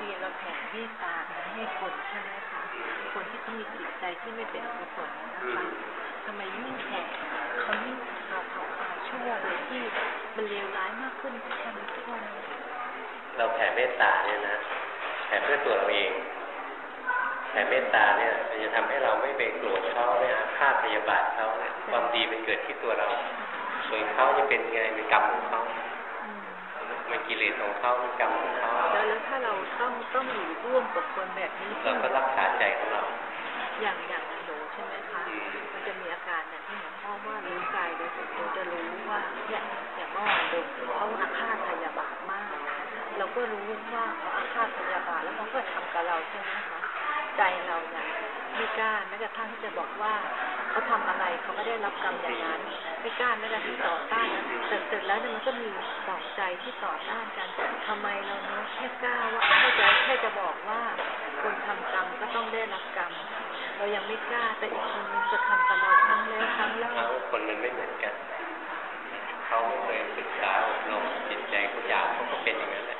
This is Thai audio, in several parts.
ทีเราแผ่เมตตาให้คนใช่ไหมคะคนที่เขามีจิตใจที่ไม่เป็นอกุศลนะคะทำไมยิ่งแผ่เขายิ่งพาเขาพาชั่วโดยที่มันเลวร้ายมากขึ้นทุกวันทุกวันเราแผ่เมตตาเนี่ยนะแผ่เพื่อตัวเราเองแผ่เมตตาเนี่ยมันจะทำให้เราไม่ไปโกรธเขาไม่อาฆาตพยาบาทเขาเนี่ยความดีมันเกิดที่ตัวเราส่วนเขาจะเป็นไงเป็นกรรมของเขา มันกิเลสของเขาเป็นกรรมของเขาแล้วแล้วถ้าเราต้องต้องอยู่ร่วมกับคนแบบนี้เราก็รักษาใจของเรา อย่างอย่างหนูใช่ไหมคะมันจะมีอาการอย่างที่หลวงพ่อว่ารู้กายโดยส่วนตัวจะรู้ว่าเนี่ยอย่างเมื่อวานโดนเขาอาฆาตพยาบาทมาก เราก็รู้ว่าเขาอาฆาตพยาบาทแล้วเขาก็ทำกับเราใช่ไหมคะใจเราเนี่ยไม่กล้าแม้กระทั่งที่จะบอกว่าเขาทำอะไรเขาไม่ได้รับกรรมอย่างนั้น ไม่กล้าแม้กระทั่งต่อต้านแต่เสร็จแล้วเนี่ยมันก็มีสองใจที่ต่อต้านกันทำไมเราเนาะแค่กล้าว่าแค่จะแค่จะบอกว่าคนทำกรรมก็ต้องได้รับกรรม เรายังไม่กล้าแต่อีกคนนึงจะทำกับเราครั้งแล้วครั้งเล่าเขาคนมันไม่เหมือนกันเขาไม่เคยศึกษาอบรมจิตใจเขาอยากเขาก็เป็นอย่างนั้นแหละ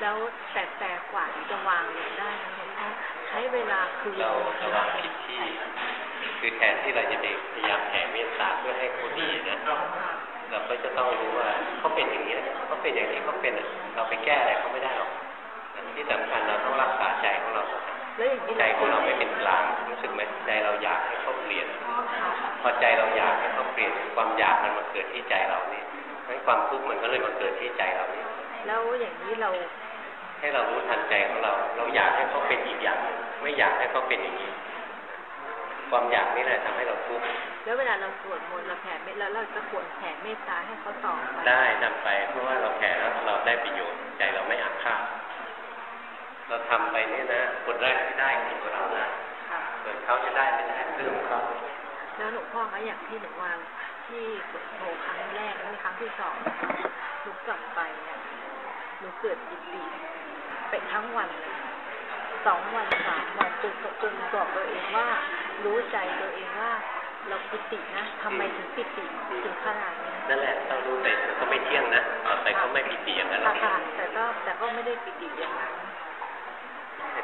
แล้วแต่แต่กว่าที่จะวางลงได้นะหลวงพ่อใช้เวลาคืนเราระวังผิดที่ คือแทนที่เราจะไปพยายามแผ่เมตตาเพื่อให้เขาดีนะเราก็จะต้องรู้ว่าเขาเป็นอย่างนี้เขาเป็นอย่างนี้เขาเป็นอะเราไปแก้อะไรเขาไม่ได้หรอกที่สำคัญเราต้องรักษาใจของเราแล้วอย่างนี้ใจของเราไม่เป็นกลางรู้สึกไหมใจเราอยากให้เขาเปลี่ยนพอใจเราอยากให้เขาเปลี่ยนความอยากมันมาเกิดที่ใจเรานี่เพราะฉะนั้นความทุกข์มันก็เลยมาเกิดที่ใจเรานี่แล้วอย่างนี้เรา ให้เรารู้ทันใจของเรา เราอยากให้เขาเป็นอีกอย่างหนึ่งไม่อยากให้เขาเป็นอย่างนี้ ความอยากนี่แหละทำให้เราทุกข์แล้วเวลาเราสวดมนต์เราแผ่เมตแล้วเราจะควรแผ่เมตตาให้เขาต่อไปได้นำไป เพราะว่าเราแผ่แล้วเราได้ประโยชน์ใจเราไม่อาฆาตเราทำไปเนี่ยนะคนแรกที่ได้คือตัวเรานะค่ะส่วนเขาจะได้ไม่ได้เรื่องของเขาแล้วหลวงพ่อคะอย่างที่หนูวางที่สวดโทครั้งแรกและครั้งที่สองหนูกลับไปเนี่ยหนูเกิดจิตดีไปทั้งวันเลยสองวันสามวันจนจนบอกตัวเองว่า รู้ใจตัวเองว่า เราปิตินะทำไมถึงปิติถึงขนาดนี้นั่นแหละต้องรู้ไปเขาไม่เที่ยงนะต่อไปเขาไม่ปิติอย่างนั้นหรค่ะอกค่ะแต่ก็แต่ก็ไม่ได้ปิติอย่างนั้น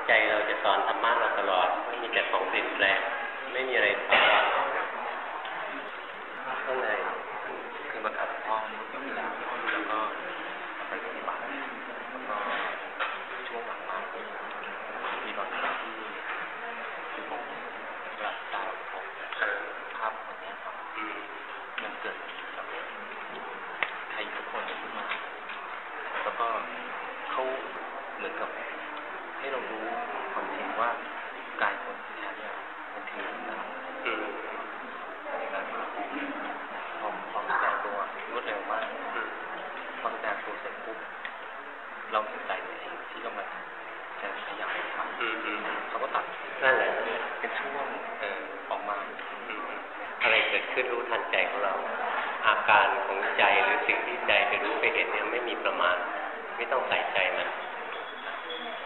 ใจเราจะสอนธรรมะเราตลอดไม่มีแต่ของเปลี่ยนแปลงไม่มีอะไรถาวรข้างในคือมาถามพ่อก็มีแล้วแล้วก็ไปปฏิบัติแล้วก็ช่วงหลังมามีบางครั้งที่ที่ผมรับตาผมภาพคนนี้ครับมันเกิดกับใครทุกคนขึ้นมา แล้วก็เขาเหมือนกับให้เรารู้ความจริงว่ากายคนที่แท้เนี่ยมันคือนะ อืม พอพอแสดงตัวรวดเร็วมาก อืม พอแสดงตัวเสร็จปุ๊บเราสนใจในสิ่งที่กำลังจะพยายามท อืมอืมำเขาก็ตัด นั่นแหละ เป็นช่วงเอ่อออกมา อืมอะไรเกิดขึ้นรู้ทันใจของเรา อาการของใจหรือสิ่งที่ใจไปรู้ไปเห็นเนี่ยไม่มีประมาณ ไม่ต้องใส่ใจมัน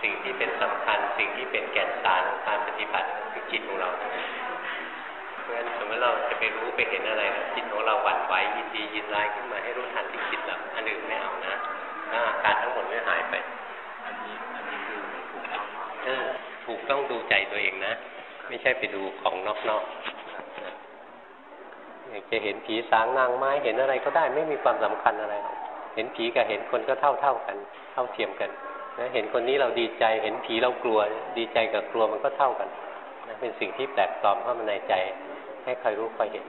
สิ่งที่เป็นสำคัญ สิ่งที่เป็นแก่นสารของการปฏิบัติคือจิตของเราเท่านั้นเพราะฉะนั้นสมมติเราจะไปรู้ไปเห็นอะไรแล้วจิตของเราหวั่นไหวยินดียินร้ายขึ้นมาให้รู้ทันที่จิตเราอันอื่นไม่เอานะแล้วอาการทั้งหมดไม่หายไป อันนี้อันนี้คือถูกต้อง เออถูกต้องดูใจตัวเองนะ ไม่ใช่ไป ดูของนอกๆอยากจะเห็นผีสางนางไม้เห็นอะไรก็ได้ไม่มีความสำคัญอะไร เห็นผีกับเห็นคนก็เท่าเท่ากัน เท่าเทียมกันนะเห็นคนนี้เราดีใจ เห็นผีเรากลัว ดีใจกับกลัวมันก็เท่ากันนะเป็นสิ่งที่แปลกปลอมเข้ามาในใจ ให้ใครรู้ใครเห็น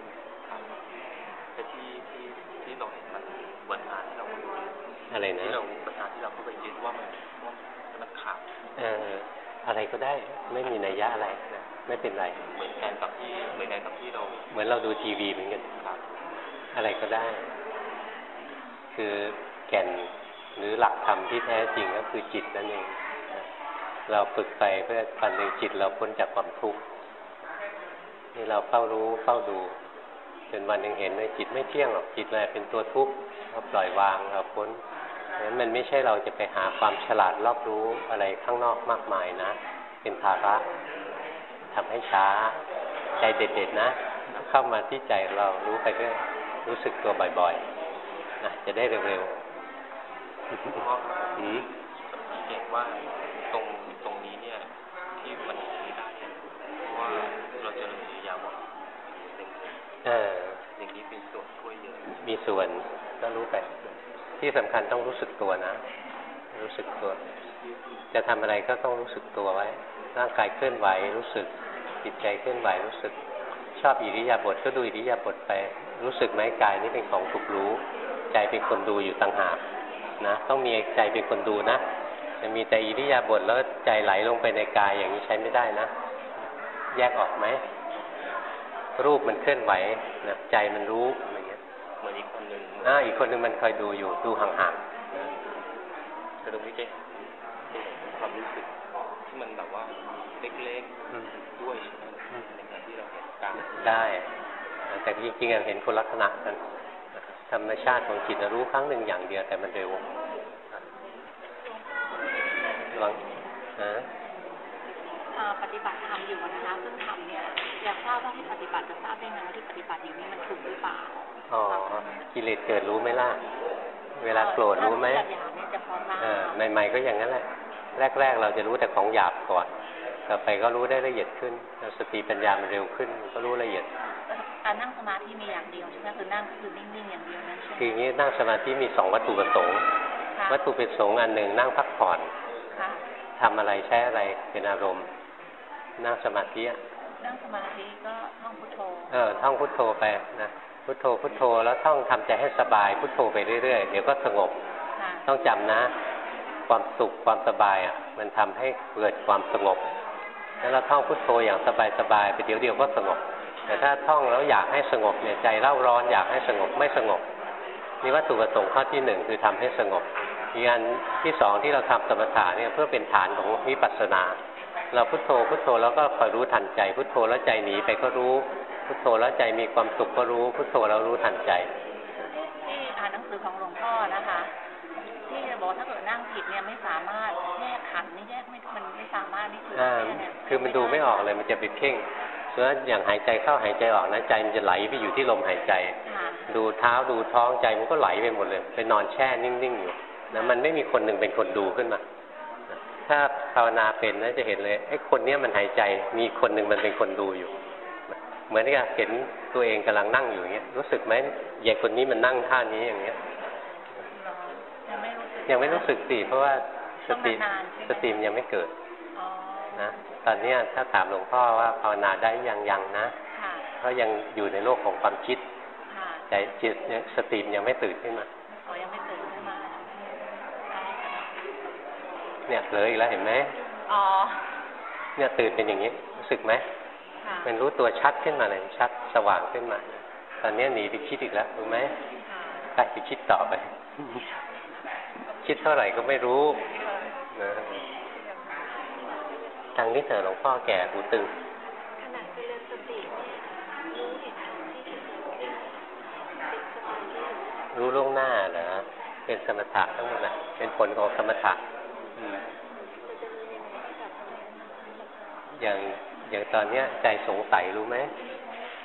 แต่ที่ที่ที่เราเห็นมันปัญหาที่เราอะไรนะที่เราปัญหาที่เราเข้าไปยึดว่ามันว่ามันขาดเอออะไรก็ได้ไม่มีนัยยะอะไรนะ ไม่เป็นไร เหมือนกันกับที่เหมือนกันกับที่เรา เหมือนเราดูทีวีเหมือนกันครับ อะไรก็ได้ คือแก่นหรือหลักธรรมที่แท้จริงก็คือจิตนั่นเองนะเราฝึกไปเพื่อวันหนึ่งจิตเราพ้นจากความทุกข์นี่เราเฝ้ารู้เฝ้าดูจนวันหนึ่งเห็นเลยจิตไม่เที่ยงหรอกจิตเลยเป็นตัวทุกข์เราปล่อยวางเราพ้นเพราะฉะนั้นมันไม่ใช่เราจะไปหาความฉลาดรอบรู้อะไรข้างนอกมากมายนะ เป็นภาระ ทำให้ช้า ใจเด็ดๆนะ เข้ามาที่ใจเรารู้ไปเรื่อยรู้สึกตัวบ่อยๆนะจะได้เร็วๆอืมเก็บว่าตรงตรงนี้เนี่ย ที่มันไม่ได้เพราะว่าเราจะรู้สึกยาวเอออย่างนี้เป็นส่วนช่วยเยอะมีส่วนก็รู้ไปที่สำคัญต้องรู้สึกตัวนะ รู้สึกตัว จะทำอะไรก็ต้องรู้สึกตัวไว้ ร่างกายเคลื่อนไหวรู้สึก จิตใจเคลื่อนไหวรู้สึก ชอบอิริยาบถก็ดูอิริยาบถไป รู้สึกไหมกายนี่เป็นของถูกรู้ ใจเป็นคนดูอยู่ต่างหากนะต้องมีใจเป็นคนดูนะจะมีแต่อิริยาบถแล้วใจไหลลงไปในกายอย่างนี้ใช้ไม่ได้นะ แยกออกไหมรูปมันเคลื่อนไหวนะใจมันรู้อะไรเงี้ยเหมือนอีกคนหนึ่งอ่าอีกคนหนึ่งมันคอยดูอยู่ดูห่างๆนะแต่ตรงนี้จะจะเห็นความรู้สึก ที่มันแบบว่าเล็กๆด้วยใช่ไหมในการที่เราเห็นกลางได้แต่จริงๆเห็นคนลักษณะกันธรรมชาติของจิตรู้ครั้งหนึ่งอย่างเดียวแต่มันเร็วลองฮะปฏิบัติธรรมอยู่นะคะซึ่งทำเนี่ยอยากทราบว่าที่ปฏิบัติจะทราบได้ไงว่าที่ปฏิบัติอยู่นี่มันถูกหรือเปล่าอ๋อกิเลสเกิดรู้ไหมล่ะ เวลาโกรธรู้ไหมใหม่ๆก็อย่างนั้นแหละ แรก ๆ เราจะรู้แต่ของหยาบก่อน ต่อไปก็รู้ได้ละเอียดขึ้นแล้วสติปัญญามันเร็วขึ้นก็รู้ละเอียดการนั่งสมาธิมีอย่างเดียวใช่ไหมคือนั่งก็คือนิ่งๆอย่างเดียวนั้นใช่ไหมคืออย่างนี้นั่งสมาธิมีสองวัตถุประสงค์ค่ะวัตถุประสงค์อันหนึ่งนั่งพักผ่อนค่ะทำอะไรใช้อะไรเป็นอารมณ์ นั่งสมาธิอะนั่งสมาธิก็ท่องพุทโธเออท่องพุทโธไปนะพุทโธพุทโธแล้วท่องทำใจให้สบายพุทโธไปเรื่อยๆเดี๋ยวก็สงบค่ะต้องจำนะ ความสุขความสบายอะ มันทำให้เกิดความสงบ แล้วเราท่องพุทโธอย่างสบายๆไปเดี๋ยวเดียวก็สงบ แต่ถ้าท่องแล้วอยากให้สงบเนี่ยใจเร่าร้อนอยากให้สงบไม่สงบนี่วัตถุประสงค์ข้อที่หนึ่งคือทำให้สงบอีกอันที่สองที่เราทำสมถะเนี่ยเพื่อเป็นฐานของวิปัสสนา เราพุทโธพุทโธแล้วก็คอยรู้ทันใจ พุทโธแล้วใจหนีไปก็รู้ พุทโธแล้วใจมีความสุขก็รู้ พุทโธแล้วรู้ทันใจที่อ่านหนังสือของหลวงพ่อนะคะ บอกว่าถ้าเกิดนั่งผิดเนี่ยไม่สามารถแยกขันธ์นี่แยกไม่มันไม่สามารถนี่คืออ่าเนี่ยคือมันดูไม่ออกเลยมันจะไปเพ่งเพราะฉะนั้นอย่างหายใจเข้าหายใจออกนะใจมันจะไหลไปอยู่ที่ลมหายใจค่ะดูเท้าดูท้องใจมันก็ไหลไปหมดเลยไปนอนแช่นิ่งๆอยู่นะมันไม่มีคนหนึ่งเป็นคนดูขึ้นมาถ้าภาวนาเป็นนะจะเห็นเลยไอ้คนเนี้ยมันหายใจมีคนหนึ่งมันเป็นคนดูอยู่ เหมือนกับเห็นตัวเองกำลังนั่งอยู่อย่างเงี้ยรู้สึกไหมยายคนนี้มันนั่งท่านี้อย่างเงี้ย ยังไม่รู้สึกยังไม่รู้สึกสิเพราะว่าสติต้องนานๆใช่ไหมสติมันยังไม่เกิดอ๋อนะตอนเนี้ยถ้าถามหลวงพ่อว่าภาวนาได้ยังยังนะค่ะเพราะยังอยู่ในโลกของความคิดค่ะใจจิตเนี่ยสติมันยังไม่ตื่นขึ้นมาอ๋อยังไม่ตื่นขึ้นมาเนี่ยเผลออีกแล้วเห็นไหมอ๋อเนี่ยตื่นเป็นอย่างนี้รู้สึกไหมค่ะมันรู้ตัวชัดขึ้นมาเลยชัดสว่างขึ้นมา ตอนเนี้ยหนีไปคิดอีกแล้วรู้ไหมค่ะไปไปคิดต่อไป คิดเท่าไหร่ก็ไม่รู้นะทางนี้เถอะหลวงพ่อแก่หูตึงขณะเจริญสติเนี่ยรู้เหตุการณ์ที่จะเกิดขึ้นเป็นสมาธิรู้ล่วงหน้าเหรอเป็นสมถะทั้งหมดแหละเป็นผลของสมถะอืมอย่างอย่างตอนเนี้ย ใจสงสัยรู้ไหม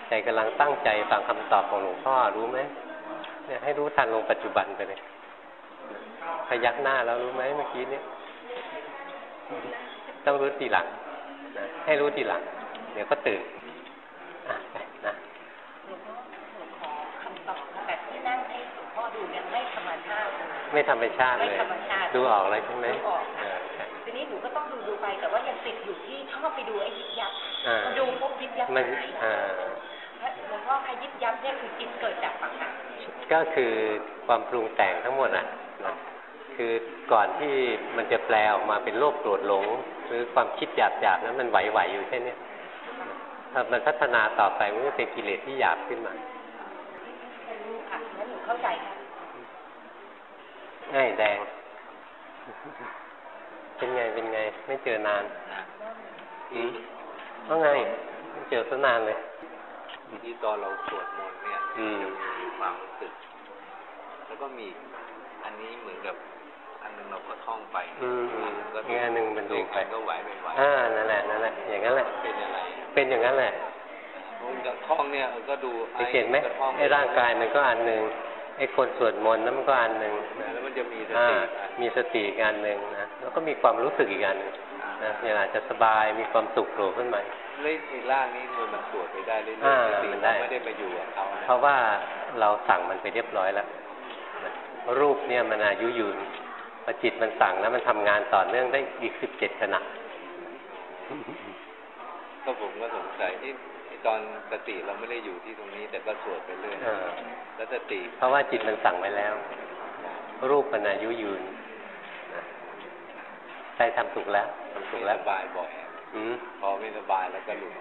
ใจกำลังตั้งใจฟังคำตอบของหลวงพ่อรู้ไหมเนี่ยให้รู้ทันลงปัจจุบันไปเลย พยักหน้าแล้วรู้ไหมเมื่อกี้เนี่ยต้องรู้ทีหลังนะให้รู้ทีหลัง เดี๋ยวก็ตื่นอะไปนะหลวงพ่อหลวงขอคำตอบแบบที่นั่งให้หลวงพ่อดูเนี่ยไม่ธรรมชาติเลยไม่ธรรมชาติเลยไม่ธรรมชาติดูออกเลยใช่ไหมดูออกเออใช่ทีนี้หนูก็ต้องดูดูไป แต่ว่ายังติดอยู่ที่ชอบไปดูไอ้ยิบยับอ่าพอดูปุ๊บยิบยับมันหายอ่าแล้วหลวงพ่อใครยิบยับเนี่ยคือจิตเกิดจากปัญหาก็คือความปรุงแต่งทั้งหมดอะนะ คือก่อนที่มันจะแปลออกมาเป็นโลภโกรธหลง หรือความคิดหยาบๆนั้นมันไหวๆอยู่แค่เนี้ยถ้ามันพัฒนาต่อไปมันก็เป็นกิเลสที่หยาบขึ้นมารู้ค่ะงั้นหนูเข้าใจค่ะง่ายแดง เป็นไงเป็นไง ไม่เจอนานอืมว่าไงไม่เจอตั้งนานเลยที่ตอนเราสวดมนต์เนี่ยอืมจะมีความรู้สึก แล้วก็มีอันนี้เหมือนกับ อันหนึงเราก็ท่องไปอืมอันหนึงก็อีกอันหนึ่งมันดูไปเองก็ไหวไปไหวอ่านั่นแหละนั่นแหละอย่างนั้นแหละเป็นอะไรเป็นอย่างนั้นแหละผมจะท่องเนี่ยก็ดูสังเกตไหมก็ท่องไอ้ร่างกายมันก็อันหนึ่งไอ้คนสวดมนต์นั้นมันก็อันหนึ่งนะแล้วมันจะมีสอ่าติอันมีสติอีกอันหนึ่งนะแล้วก็มีความรู้สึกอีกอันหนึ่งอ่านะอย่างอาจจะสบายมีความสุขโผล่ขึ้นมาเล่นในร่างนี้มันมันตรวจไปได้เรื่อยอ่าๆสติมันได้เราไม่ได้มาอยู่กับเขานะเพราะว่าเราสั่งมันไปเรียบร้อยแล้วนะรูปเนี่ยมันอายุยืนพ อจิตมันสั่งแล้วมันทำงานต่อเนื่องได้อีกสิบเจ็ดขณะก็ผมก็สงสัยที่ไอ้ตอนสติเราไม่ได้อยู่ที่ตรงนี้ แต่ก็สวดไปเรื่อยเออแล้วสติ เพราะว่าจิตมันสั่งไว้แล้ว รูปมันอายุยืนนะใจทำถูกแล้วทำถูกไม่แล้วสบายบ่อยอืมพอไม่สบายแล้วก็หลุด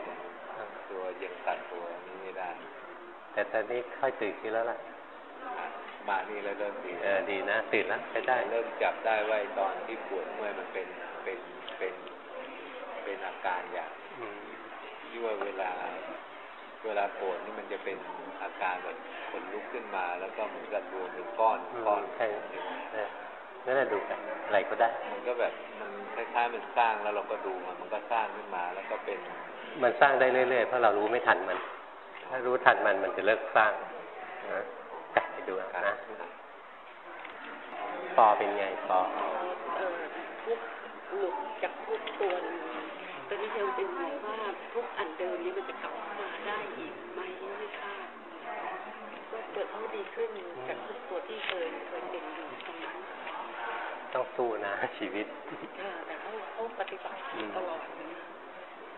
ตัวยังตัดตัวนี้ไม่ได้ แต่ตอนนี้ค่อยตื่นขึ้นแล้วล่ะ มานี่แล้วเริ่มดีเออดีนะตื่นแล้วใช้ได้เริ่มจับได้ว่าไอ้ตอนที่ปวดเมื่อยมันเป็นเป็นเป็นเป็นอาการอย่างอืมที่ว่าเวลาเวลาปวดนี่มันจะเป็นอาการแบบขนลุกขึ้นมา แล้วก็เหมือนกับรวมเป็นก้อนอืมก้อนใช่เออนั่นแหละดูกันอะไรก็ได้ มันก็แบบมันคล้ายๆมันสร้างแล้วเราก็ดูมันมันก็สร้างขึ้นมาแล้วก็เป็น มันสร้างได้เรื่อยๆเพราะเรารู้ไม่ทันมัน ถ้ารู้ทันมันมันจะเลิกสร้างนะจัไป ดูเอาการนะปอเป็นไงปอเอ่อทุกหลุดจากทุกตัวหนึงตอนนี้ยังเป็นห่วงว่าทุกอันเดิมนี้มันจะกลับมาได้อีกไหมไม่ทราบก็เกิดเขาดีขึ้นจากทุกตัวที่เคยเคยเป็นอยู่ตรงนั้นต้องสู้นะชีวิตเออแต่เขาเขาปฏิบัติอืมตลอดนะ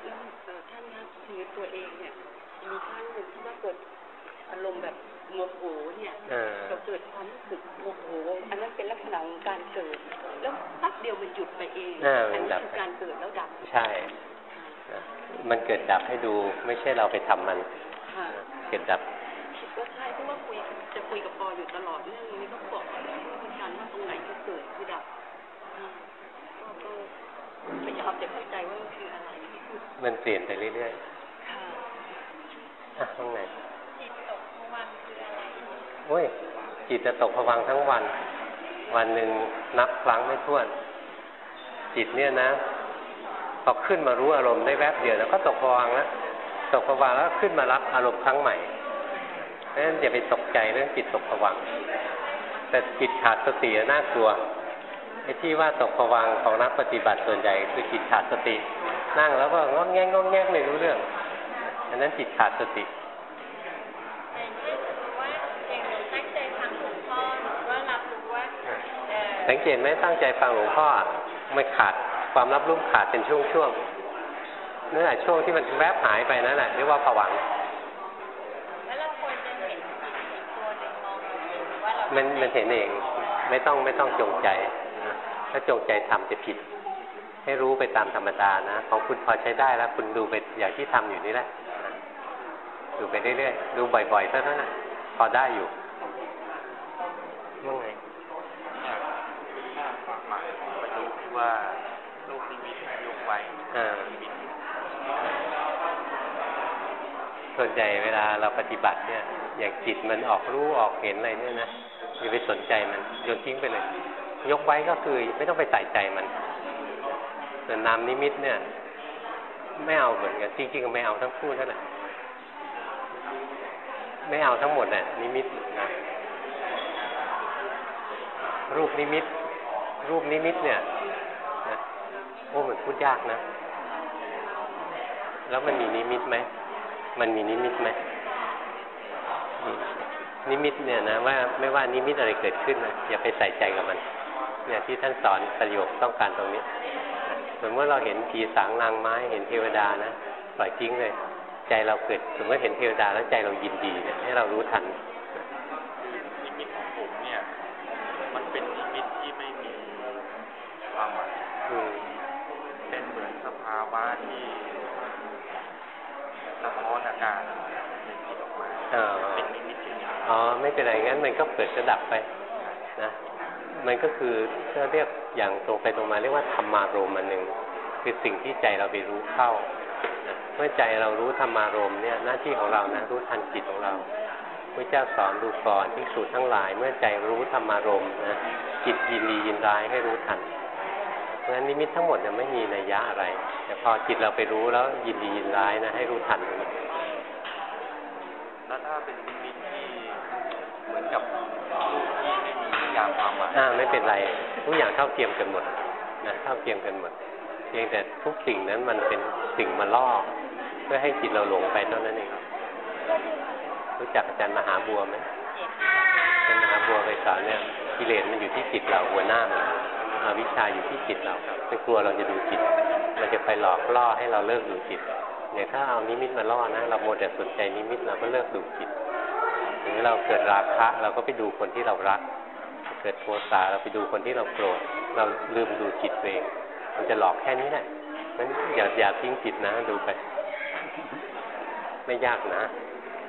แล้วเอ่อท่านนะชีวิตตัวเองเนี่ยมีครั้งหนึ่งที่ว่าเกิดอารมณ์แบบ โมโหเนี่ยเออเราเกิดความรู้สึกโมโหอันนั้นเป็นลักษณะของการเกิด แล้วแป๊บเดียวมันหยุดไปเองอ่ามัอันนนี้ดับคือการเกิดแล้วดับใช่นะมันเกิดดับให้ดูไม่ใช่เราไปทำมันค่ะเกิดดับคิดว่าใช่เพราะว่าคุยจะคุยกับปออยู่ตลอดเรื่องนี้ก็บอกว่าเป็นการว่าตรงไหนที่เกิดคือดับอ่าก็ก็พยายามจะเข้าใจว่ามันคืออะไรมันเปลี่ยนไปเรื่อยค่ะๆอะข้างใน โอ้ยจิตจะตกผวังทั้งวัน วันหนึ่งนับครั้งไม่ถ้วน จิตเนี่ยนะพอขึ้นมารู้อารมณ์ได้แวบเดียวแล้วก็ตกผวังแล้วตกผวังแล้วขึ้นมารับอารมณ์ครั้งใหม่เพราะฉะนั้นอย่าไปตกใจเรื่องจิตตกผวัง แต่จิตขาดสติน่ากลัวไอ้ที่ว่าตกผวังของนักปฏิบัติส่วนใหญ่คือจิตขาดสติ นั่งแล้วก็งอกแงกงอกแงกไม่รู้เรื่องอันนั้นจิตขาดสติ อย่างเช่นสมมติว่าอย่างหนูตั้งใจฟังหลวงพ่อหนูก็รับรู้ว่าเอ่อ สังเกตไหมตั้งใจฟังหลวงพ่อไม่ขาดความรับรู้ขาดเป็นช่วงๆนั่นแหละช่วงที่มันแวบหายไปนั่นแหละเรียกว่าผวังค์แล้วเราควรจะเห็นจิตอีกตัวหนึ่งมองอยู่เองหรือว่าเรามันมันเห็นเองไม่ต้องไม่ต้องจงใจนะถ้าจงใจทำจะผิด ให้รู้ไปตามธรรมดานะของคุณพอใช้ได้แล้วคุณดูไปอย่างที่ทำอยู่นี่แหละนะดูไปเรื่อยๆดูบ่อยๆเท่านั้นนะพอได้อยู่ว่าไง อยากทราบความหมายของประโยคที่ ว่าลูกนิมิตยกไว้นิมิตส่วนใหญ่เวลาเราปฏิบัติเนี่ย อย่างจิตมันออกรู้ออกเห็นอะไรเนี่ยนะอย่าไปสนใจมันโยนทิ้งไปเลย ยกไว้ก็คือไม่ต้องไปใส่ใจมันส่นามนิมิตเนี่ย ไม่เอาเหมือนกันจริงๆก็ไม่เอาทั้งคู่นั่นแหละไม่เอาทั้งหมดน่ะนิมิตนะรูปนิมิต รูปนิมิตเนี่ย โอ้มันพูดยากนะ แล้วมันมีนิมิตไหม มันมีนิมิตไหม นิมิตเนี่ยนะว่าไม่ว่านิมิตอะไรเกิดขึ้นนะอย่าไปใส่ใจกับมัน เนี่ยที่ท่านสอนประโยคต้องการตรงนี้นะสมมติเราเห็นผีสางนางไม้เห็นเทวดานะปล่อยทิ้งเลย ใจเราเกิดสมมติเห็นเทวดาแล้วใจเรายินดีเนี่ยให้เรารู้ทันมิตของผมเนี่ย มันเป็นนิมิตที่ไม่มีความหมาย อืม เป็นเหมือนสภาวะที่สะท้อนอาการในจิตออกมา อ๋อ เป็นนิมิตเฉย อ๋อไม่ เป็นไรงั้นมันก็เกิดจะดับไปนะมันก็คือถ้าเรียกอย่างตรงไปตรงมาเรียกว่าธรรมารมอันหนึ่งคือสิ่งที่ใจเราไปรู้เข้าเมื่อใจเรารู้ธรรมารมเนี่ยหน้าที่ของเรานะรู้ทันจิตของเราพระเจ้าสอนดูก่อนที่สุดทั้งหลาย เมื่อใจรู้ธรรมารมนะจิตยินดียินร้ายให้รู้ทันเพราะฉะนั้นนิมิตทั้งหมดเนี่ยไม่มีนัยยะอะไร แต่พอจิตเราไปรู้แล้วยินดียินร้ายนะให้รู้ทันแล้วถ้าเป็นนิมิต กับรูปที่ไม่ามความหมายอ่าไม่เป็นไร ทุกอย่างเท่าเทียมกันหมดนะเท่าเทียมกันหมด เพียงแต่ทุกสิ่งนั้นมันเป็นสิ่งมาล่อเพื่อให้จิตเราหลงไปเท่านั้นเองรู้จักอาจารย์มหาบัวไหมอาจารย์มหาบัวไปสอนเนี่ยกิเลสมันอยู่ที่จิตเราหัวหน้ามันอวิชชาอยู่ที่จิตเราไม่กลัวเราจะดูจิต มันจะไปหลอกล่อให้เราเลิกดูจิตอย่างถ้าเอานิมิตมาล่อนะ เราโมแต่สนใจนิมิตเราก็เลิกดูจิต รือเราเกิดราคะเราก็ไปดูคนที่เรารัก เกิดโทสะเราไปดูคนที่เราโกรธ เราลืมดูจิตเอง มันจะหลอกแค่นี้แหละนั้นอย่าอย่าทิ้งจิตนะดูไป ไม่ยากนะ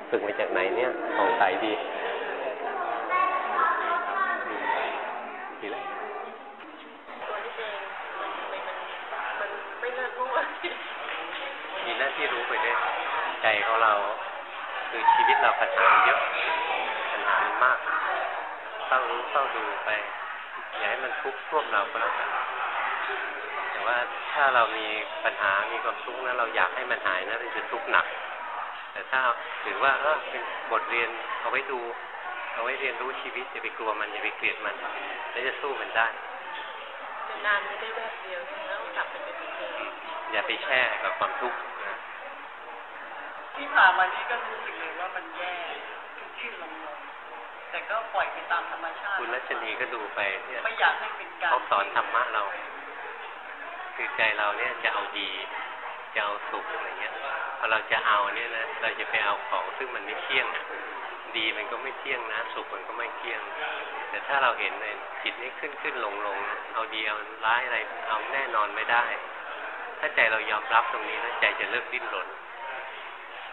ฝึกมาจากไหนเนี่ยของใสดีอืมดีแล้ว ตัวนี้เองมันทำไมมันมันไม่เลิกรู้ว่า มีหน้าที่รู้ไปด้วยใจของเรา คือชีวิตเราปัญหามันเยอะปัญหามันมากเฝ้ารู้เฝ้าดูไป อย่าให้มันทุกข์ท่วมเราก็แล้วกัน แต่ว่าถ้าเรามี ปัญหามีความทุกข์นะเราอยากให้มันหายนะเราจะทุกข์หนัก แต่ถ้าถือว่าเออเป็นบทเรียนเอาไว้ดู เอาไว้เรียนรู้ชีวิตอย่าไปกลัวมันอย่าไปเกลียดมันแล้วจะสู้มันได้นานไม่ได้แบบเดียวแล้วกลับไปเป็นเหมือนเดิมอย่าไปแช่กับความทุกข์นะที่ผ่านมานี้ก็รู้สึกเลยว่ามันแย่ขึ้นขึ้นลงลงแต่ก็ปล่อยไปตามธรรมชาติ คุณรัชนีก็ดูไปเนี่ยไม่อยากให้เป็นการเขาสอนธรรมะเรา คือใจเราเนี่ยจะเอาดีจะเอาสุขอะไรเงี้ยพอเราจะเอาเนี่ยนะเราจะไปเอาของซึ่งมันไม่เที่ยงอะดีมันก็ไม่เที่ยงนะสุขมันก็ไม่เที่ยง แต่ถ้าเราเห็นเลยจิตนี่ขึ้นขึ้นลงลงเอาดีเอาร้ายอะไรเอาแน่นอนไม่ได้ ถ้าใจเรายอมรับตรงนี้นะใจจะเลิกดิ้นรน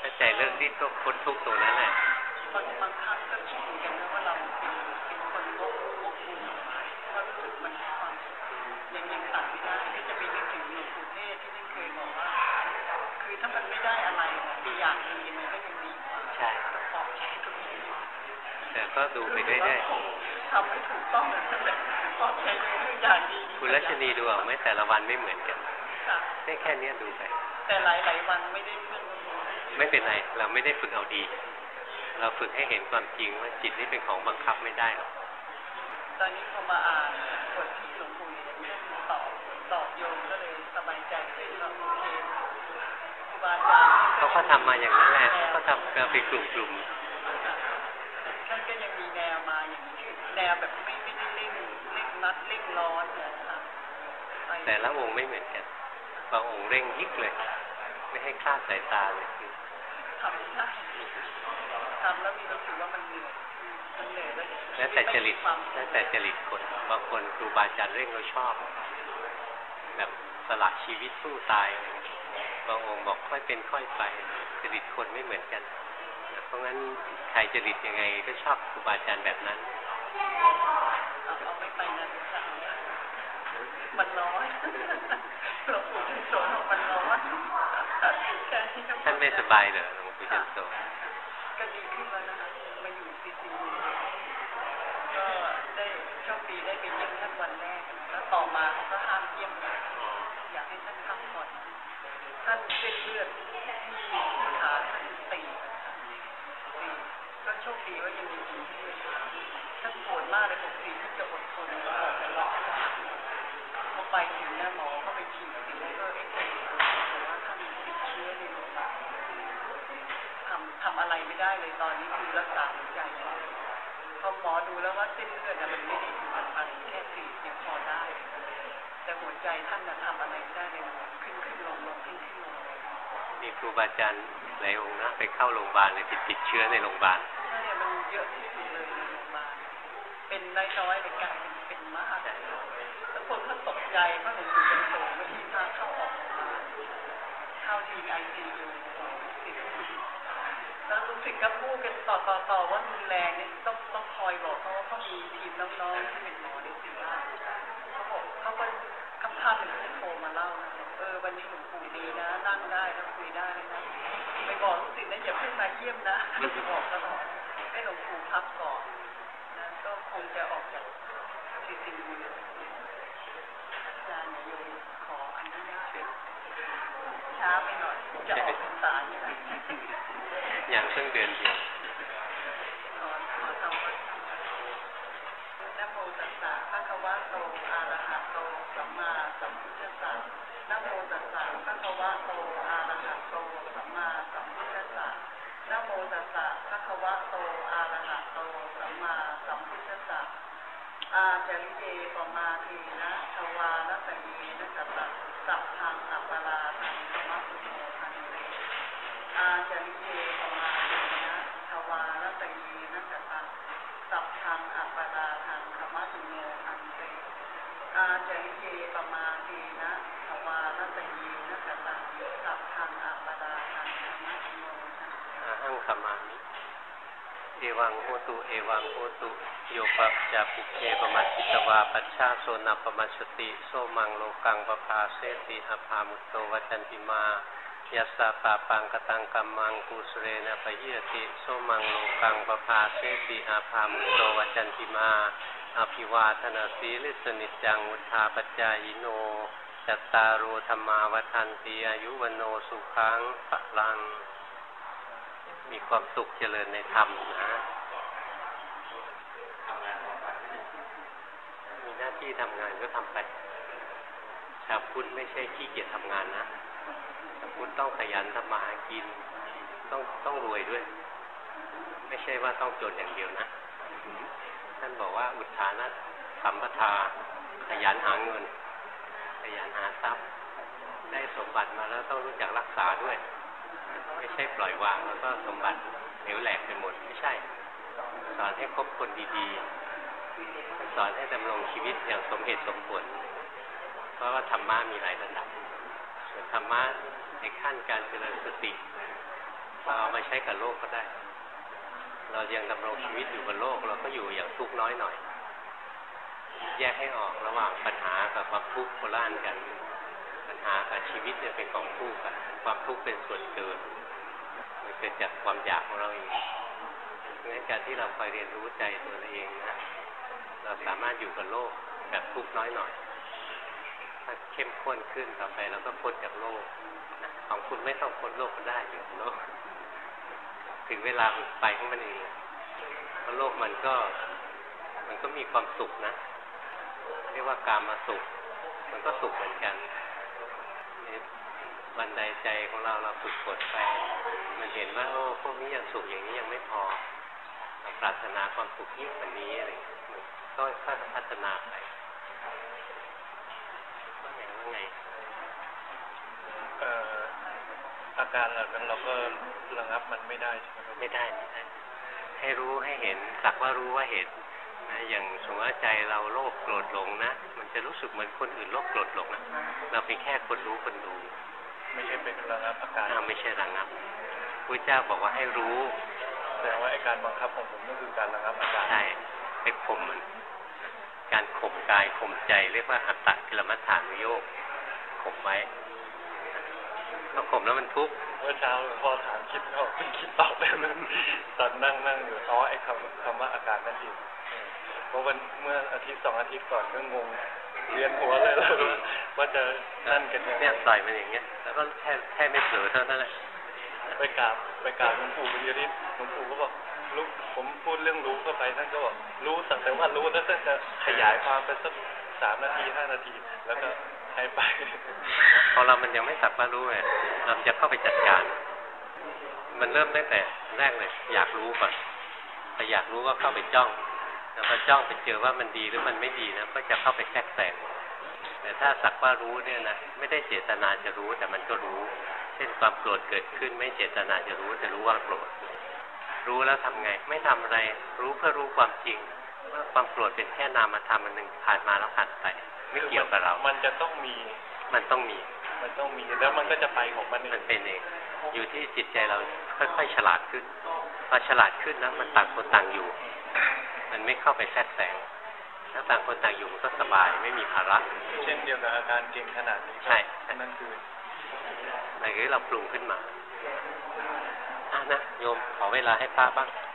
ถ้าใจเลิกดิ้นก็พ้นทุกตรงนั้นแหละบางครั้งก็คิดเหมือนกันนะว่าเราเป็นเป็นคนงกงกบุญก็รู้สึกมันให้ความสุขยังยังตัดไม่ได้ก็จะไปนึกถึงหลวงปู่เทศที่ท่านเคยบอกว่า คือถ้ามันไม่ได้อะไรนะที่อยากมีมันก็ยังดีกว่า ใช่ ปลอบใจตัวเอง แต่ก็ดูไป เรื่อยทำให้ถูกต้องเลยนั่นแหละปลอบใจตัวเองอย่างดีคุณรัชนีดูออกไหมแต่ละวันไม่เหมือนกันค่ะได้แค่นี้ดูไป แต่หลายหลายๆวันไม่ได้เพื่อนไม่เป็นไร เราไม่ได้ฝึกเอาดี เราฝึกให้เห็นความจริงว่าจิตนี่เป็นของบังคับไม่ได้หรอก ตอนนี้พอมาอ่านบทที่หลวงปู่เนี่ยตอบตอบโยมก็เลยสบายใจขึ้นว่าโอเคครูบาอาจารย์เขาก็ทำมาอย่างนั้นแหละเขาก็ทำเป็นกลุ่มท่านก็ยังมีแนวมาอย่างนี้คือ แนวแบบไม่ไม่ได้เร่งเร่งรัดเร่งร้อนนะครับไปๆแต่ละองค์ไม่เหมือนกันบางองค์เร่งยิกเลย ไม่ให้คลาดสายตาเลยทำได้ทำแล้วมีรู้สึกว่ามันเหนื่อยมันเหนื่อยแล้วแล้วแต่จริตความแล้วแต่จริตคนบางคนครูบาอาจารย์เร่งเราชอบ แบบสละชีวิตสู้ตายอะไรอย่างเงี้ยบางองค์บอกค่อยเป็นค่อยไปจริตคนไม่เหมือนกัน เพราะงั้นใครจริตยังไงก็ชอบครูบาอาจารย์แบบนั้น เอาไม่ไปนะจะเอามันร้อนหลวงปู่ท่านสบอกมันร้อนท่านไม่สบายเหรอหลวงปู่จันโตก็ดีขึ้นแล้วนะคะมาอยู่ซีซีก็ได้โชคดีได้ไปเยี่ยมท่านวันแรก แล้วต่อมาเขาก็ห้ามเยี่ยมอยากให้ท่านพักผ่อนท่านเส้นเลือดที่านตีบตีบ ก็โชคดีว่ายังมีชีวิตท่านปวดมากเลยปกติท่านจะอดทนออกไปรอพอไปถึงนี่ยหมอก็ไปฉีดถึงแล้วก็เอ็กซเรย์แต่ว่าท่านติดเชื้อในโรงพยาบาลทำทำอะไรไม่ได้เลยตอนนี้คือรักษาหัวใจพอหมอดูแล้วว่าเส้นเลือดมันไม่ได้ถึงพันแค่สี่ยังพอได้ แต่หัวใจท่านน่ะทำอะไรไม่ได้เลยขึ้นขึ้นลงลงขึ้นขึ้นลงมีครูบาอาจารย์หลายองค์นะไปเข้าโรงพยาบาลเลยติดติดเชื้อในโรงพยาบาล ใช่ยมันเยอะที่สุดเลยในโรงพยาบาลเป็นน้อยๆเลยกลายเป็นเป็นมากแล้วคนก็ตกใจเพราะหลวงปู่เป็นโสมไม่ที่พาเข้าออกโรงพยาเข้าทีไอซียูแล้วรู้สึกก็พูดกันต่อต่อต่อว่ารุนแรงเนี่ยต้องต้องคอยบอกเขาว่าเขามีทีมน้องๆที่เป็นหมอในศิริราชเขาบอกเขาก็คำท่านหนึ่งที่โทรมาเล่านะเออวันนี้หลวงปู่ดีนะ นั่งได้แล้วคุยได้นะไปบอกลูกศิษย์นะอย่าเพิ่งมาเยี่ยมนะบอกตลอด ให้หลวงปู่พักก่อนนะก็คงจะออกจาก CCUอาจารย์โยมขออนุญาตช้าไปหน่อยจะออกพรรษาอยู่แล้วอย่างเพิ่งเดือนเดียวขอขอทำวัดนะโมตัสสะภะคะวะโตอะระหะโตสัมมาสัมพุทธัสสะนะโมตัสสะภะคะวะโตอะระหะโตสัมมาสัมพุทธัสสะ นโมตัสสะภะคะวะโตอะระหะโตสัมมาสัมพุทธัสสะอาจาริเยปมาทีนะทวารัตยีนะจัตตะสัพพังอัปปลาทังธรรมะสุโมทันเตอาจาริเยปมาทีนะทวารัตยีนะจัตตะสัพพังอัปปลาทังธรรมะสุโมทันเต อาจาริเยปมาทีนะทวารัตยีนะกตังสัพพังอัปปดาทังธรรมะโนทัน อาหังขมามิเอวังโหตุ เอวังโหตุ โยปะจาปุเกปมัสสิตวาปัชชาโซนาปมัสสติ โซมังโลกังปภาเสติอภามุตโตวัจันติมายัสสะปาปังกตังกัมมังกุสเรนะปะเยติโซมังโลกังปภาเสติอาภามุตโตวัจันติมาอภิวาทนาสีลิสนิจังวุธาปจายโนจัตตารโอธรรมาวันติอายุวโนสุขังปะลัง มีความสุขเจริญในธรรมนะ มีหน้าที่ทำงานก็ทำไปชาวพุทธไม่ใช่ขี้เกียจทำงานนะชาวพุทธต้องขยันทำมาหากิน ต้องต้องรวยด้วย ไม่ใช่ว่าต้องจนอย่างเดียวนะ ท่านบอกว่าอุทานะสัมปทา ขยันหาเงิน ขยันหาทรัพย์ ได้สมบัติมาแล้วต้องรู้จักรักษา ช่ปล่อยวางแล้วก็สมบัติเหลวแหลกไปหมดไม่ใช่ สอนให้คบคนดีๆ สอนให้ดำรงชีวิตอย่างสมเหตุสมผล เพราะว่าธรรมะมีหลายระดับส่วนธรรมะในขั้นการเจริญสติเราเอามาใช้กับโลกก็ได้ เรายังดำรงชีวิตอยู่บนโลกเราก็อยู่อย่างทุกข์น้อยหน่อย แยกให้ออกระหว่างปัญหากับความทุกข์โคล่านกัน ปัญหากับชีวิตเนี่ยเป็นของคู่กัน ความทุกข์เป็นส่วนเกิน มันเกิดจากความอยากของเราเองเพราะฉะนั้นการที่เราคอยเรียนรู้ใจตัวเราเองนะ เราสามารถอยู่กับโลกแบบทุกข์น้อยหน่อย ถ้าเข้มข้นขึ้นต่อไปเราก็พ้นจากโลกนะของคุณไม่ต้องพ้นโลกก็ได้อยู่โลก ถึงเวลาไปของมันเองเพราะโลกมันก็ มันก็มีความสุขนะ เรียกว่าการมาสุข มันก็สุขเหมือนกัน บันไดใจของเราเราฝึกฝนไป มันเห็นว่าโอ้พวกนี้ยังสุขอย่างนี้ยังไม่พอเราปรารถนาความสุขยิ่งกว่านี้อะไรอย่างเงี้ยมันก็ค่อยพัฒนาไปว่าไงว่าไงเอ่ออาการเหล่านั้นเราก็ระงับมันไม่ได้ใช่ไหมครับไม่ได้ไม่ได้ให้รู้ให้เห็นสักว่ารู้ว่าเห็นนะอย่างสมมติว่าใจเราโลภโกรธหลงนะ มันจะรู้สึกเหมือนคนอื่นโลภโกรธหลงนะเราเป็นแค่คนรู้คนดู ไม่ใช่เป็นระงับอาการอ้าวไม่ใช่ระงับพระเจ้าบอกว่าให้รู้แสดงว่าไอ้การบังคับของผมก็คือการระงับอาการใช่ไปข่มมัน การข่มกายข่มใจเรียกว่าอัตตกิลมัฏฐานุโยกข่มไว้ถ้าข่มแล้วมันทุกข์เมื่อเช้าหลวงพ่อถามคิดไม่ออกคิดตอบได้นั้นตอนนั่งนั่งอยู่อ๋อไอ้คำคำว่าอาการนั่นเองเพราะวันเมื่ออาทิตย์สองอาทิตย์ก่อนก็งง เรียนหัวเลยแล้วว่าจะนั่นกันยังไงเนี่ยปล่อยมันอย่างเงี้ยแล้วก็แค่แค่ไม่เผลอเท่านั้นแหละไปกราบไปกราบหลวงปู่บุญยริศหลวงปู่ก็บอกรู้ผมพูดเรื่องรู้เข้าไปท่านก็บอกรู้สักแต่ว่ารู้แล้วท่านจะขยายความไปสักสามนาทีห้านาที แล้วก็ให้ไปพอเรามันยังไม่สักว่ารู้ไงเราจะเข้าไปจัดการ มันเริ่มตั้งแต่แรกเลย อยากรู้ก่อนพออยากรู้ก็เข้าไปจ้อง แล้วพอจ้องไปเจอว่ามันดีหรือมันไม่ดีนะก็จะเข้าไปแทรกแซงแต่ถ้าสักว่ารู้เนี่ยนะไม่ได้เจตนาจะรู้แต่มันก็รู้ เช่นความโกรธเกิดขึ้นไม่เจตนาจะรู้แต่รู้ว่าโกรธรู้แล้วทำไง ไม่ทำอะไร รู้เพื่อรู้ความจริงว่าความโกรธเป็นแค่นามธรรมอันหนึ่งผ่านมาแล้วผ่านไป ไม่เกี่ยวกับเรา มันจะต้องมีมันต้องมี มันต้องมีแล้วมันก็จะไปของมันเอมันงเป็นเองอยู่ที่จิตใจเราค่อยๆฉลาดขึ้นพอฉลาดขึ้นนะมันต่างคนต่างอยู่ มันไม่เข้าไปแทรกแซงถ้าต่างคนต่างอยู่มันก็สบายไม่มีภาระ เช่นเดียวกับอาการเก่งขนาดนี้ใช่ใช่นั่นคืออะไรที่เราปรุงขึ้นมาอะนะโยมขอเวลาให้พระบ้างค